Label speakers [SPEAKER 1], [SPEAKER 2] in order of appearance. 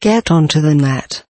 [SPEAKER 1] Get onto the net.